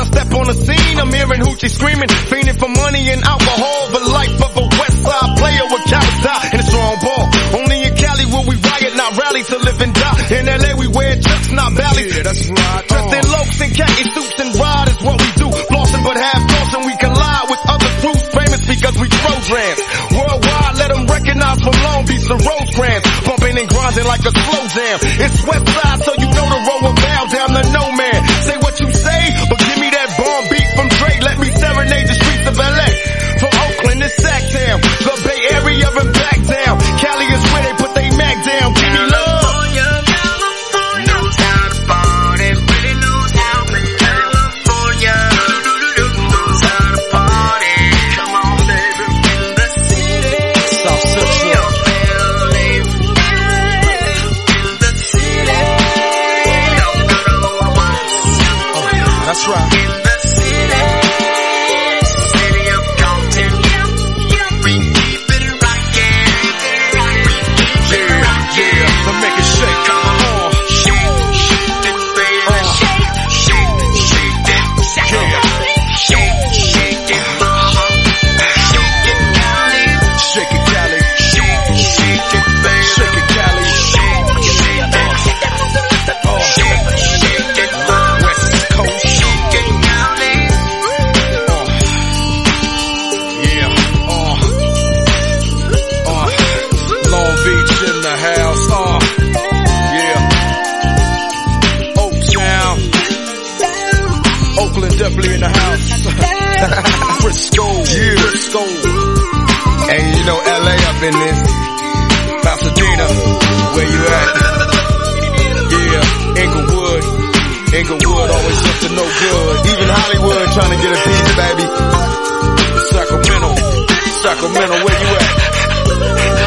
I step on the scene, I'm hearing hoochie screaming, fiending for money and alcohol. The life of a West Side player with eye and a strong ball. Only in Cali will we riot, not rally to live and die. In LA we wear chucks, not valleys. Yeah, that's right. Dressed in locs and khaki suits and ride is what we do. Flossing but half flossing, we collide with other crews famous because we programs. Worldwide, let them recognize from Long Beach to Rosecrans. Bumping and grinding like a slow jam. It's West Side, so Definitely in the house. Frisco. Yeah. Frisco. And you know LA up in this. Pasadena. Where you at? Yeah. Inglewood. Inglewood always up to no good. Even Hollywood trying to get a piece, baby. Sacramento. Sacramento, where you at?